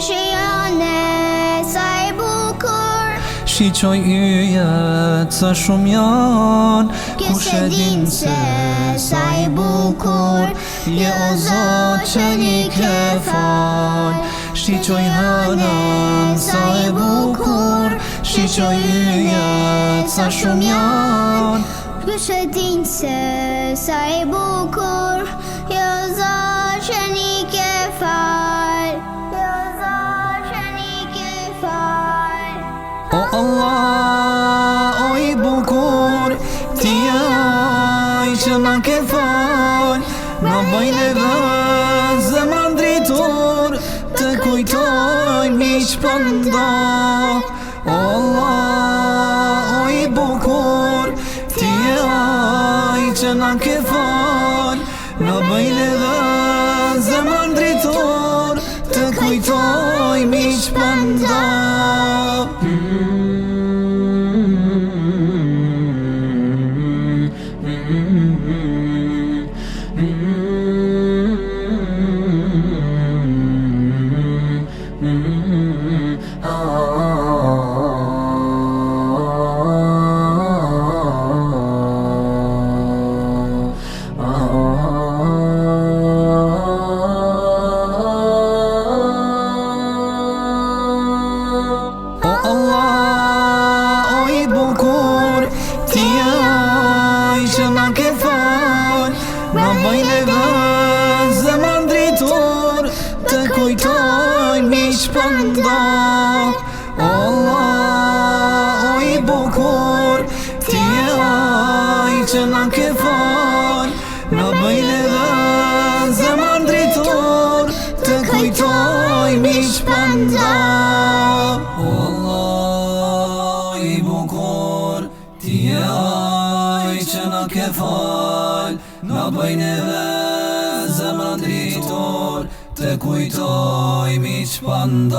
shi jone sa i bukur Shi qoj yje sa shumë jan Kjo se din se sa i bukur Je o zot që një ke fal Shi qoj hënën sa i bukur Shi qoj yje sa shumë jan Kjo se din se sa i bukur Allah o i bukur Ti aj që në ke fal Në bëjnë e dhe zëmë dritur Të kujtoj mi shpëndo po Allah o i bukur Ti aj që në ke fal Në bëjnë e dhe zëmë dritur Të kujtoj mi shpëndo po Mmm. bëjnë e vëzë Dhe më ndritur Të kujtoj mi shpëndo Allah O i bukur Ti e aj Që në këfar Në bëjnë e vëzë Dhe më ndritur Të kujtoj mi shpëndo Allah O i bukur Ti e aj ndoj që në ke fal Në bëjnë e vezë më ndritor Të kujtoj mi që